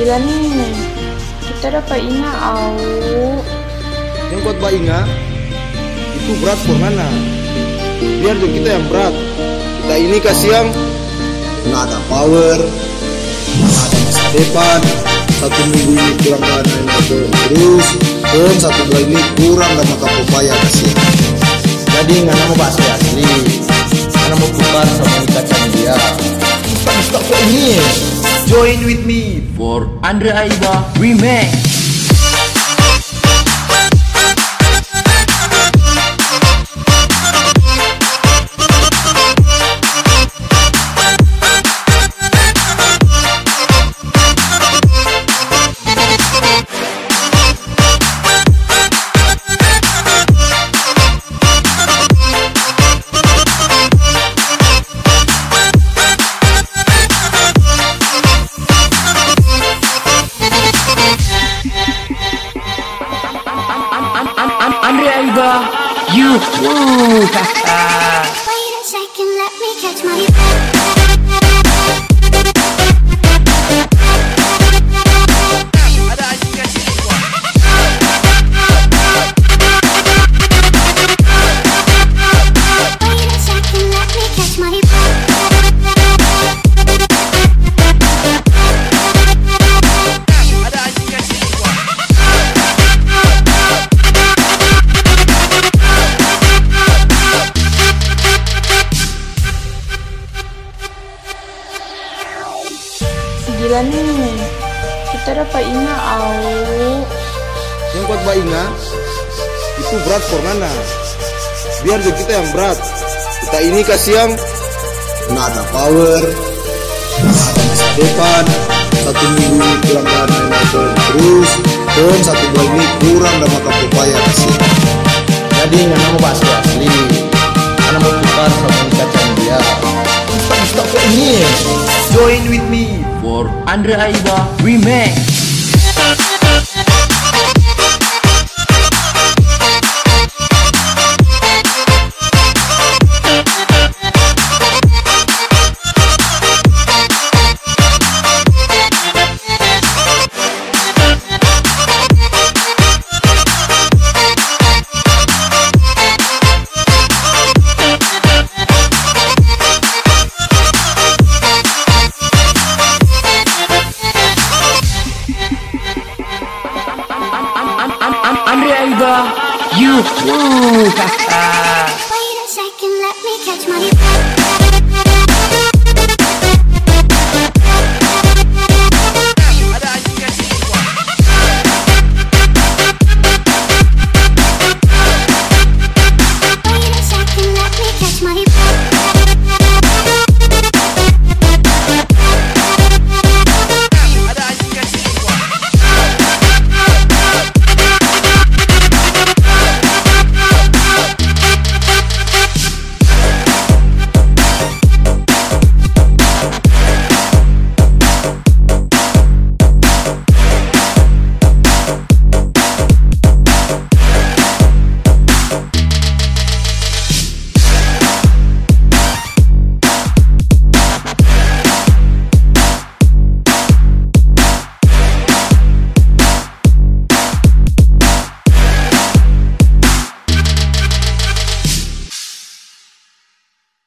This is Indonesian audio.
Gila nih, kita dapat Inga au. Yang kuat Mbak Inga itu berat mana? Biar kita yang berat. Kita ini kasih yang nggak ada power, nggak ada masa depan. Satu minggu ini kurang main motor terus, dan satu bulan ini kurang dan makan pepaya kasih. Jadi nggak nama bahasa asli, karena mau tukar sama kacang dia. Kita ini. Join with me for Andre Aiba Remix. You. Wait a second, let me catch my breath. My Gila nih, kita dapat Inga au. yang kuat Mbak Inga itu berat mana? Biar kita yang berat. Kita ini kasih yang nggak ada power, depan. Satu minggu kurang main terus, dan satu bulan ini kurang dan makan pepaya kasih. Jadi nggak nama bahasa asli, karena mau tukar sama kacang dia. Kita stop ini. Join with me for Andre Aiba Remix. Andre Aiba, you. Woo,